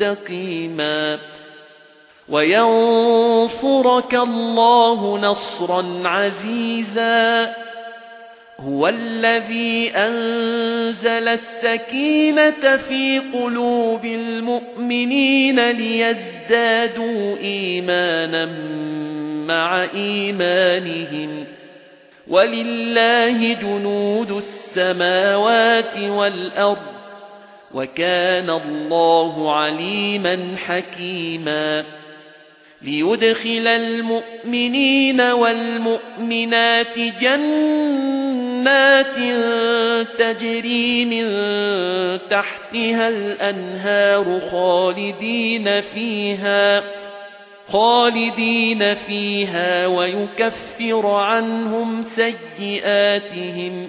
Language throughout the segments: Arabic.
مستقيما وينصرك الله نصرا عزيزا. هو الذي أنزل السكينة في قلوب المؤمنين ليزدادوا إيمانا مع إيمانهم. ولله جنود السماوات والأرض. وكان الله عليما حكيما. ليدخل المؤمنين والمؤمنات جنات تجري من تحتها الأنهار خالدين فيها خالدين فيها ويكفر عنهم سيئاتهم.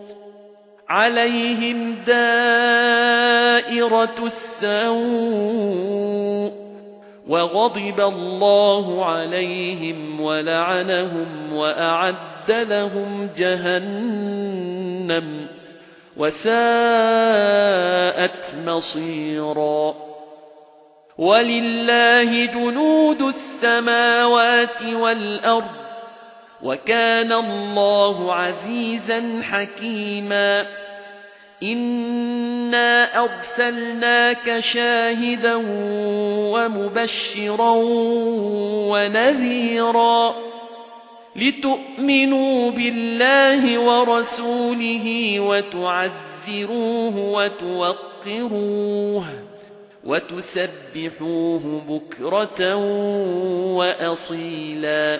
عليهم دائرة السوء وغضب الله عليهم ولعنهم وأعد لهم جهنم وساءت مصيرا ولله جنود السماوات والأرض وكان الله عزيزا حكيما. إنا أرسلناك شاهدا ومبشرا ونذيرا لتؤمنوا بالله ورسوله وتعزروه وتوقروه وتسبحوه بكرة وأصيلا.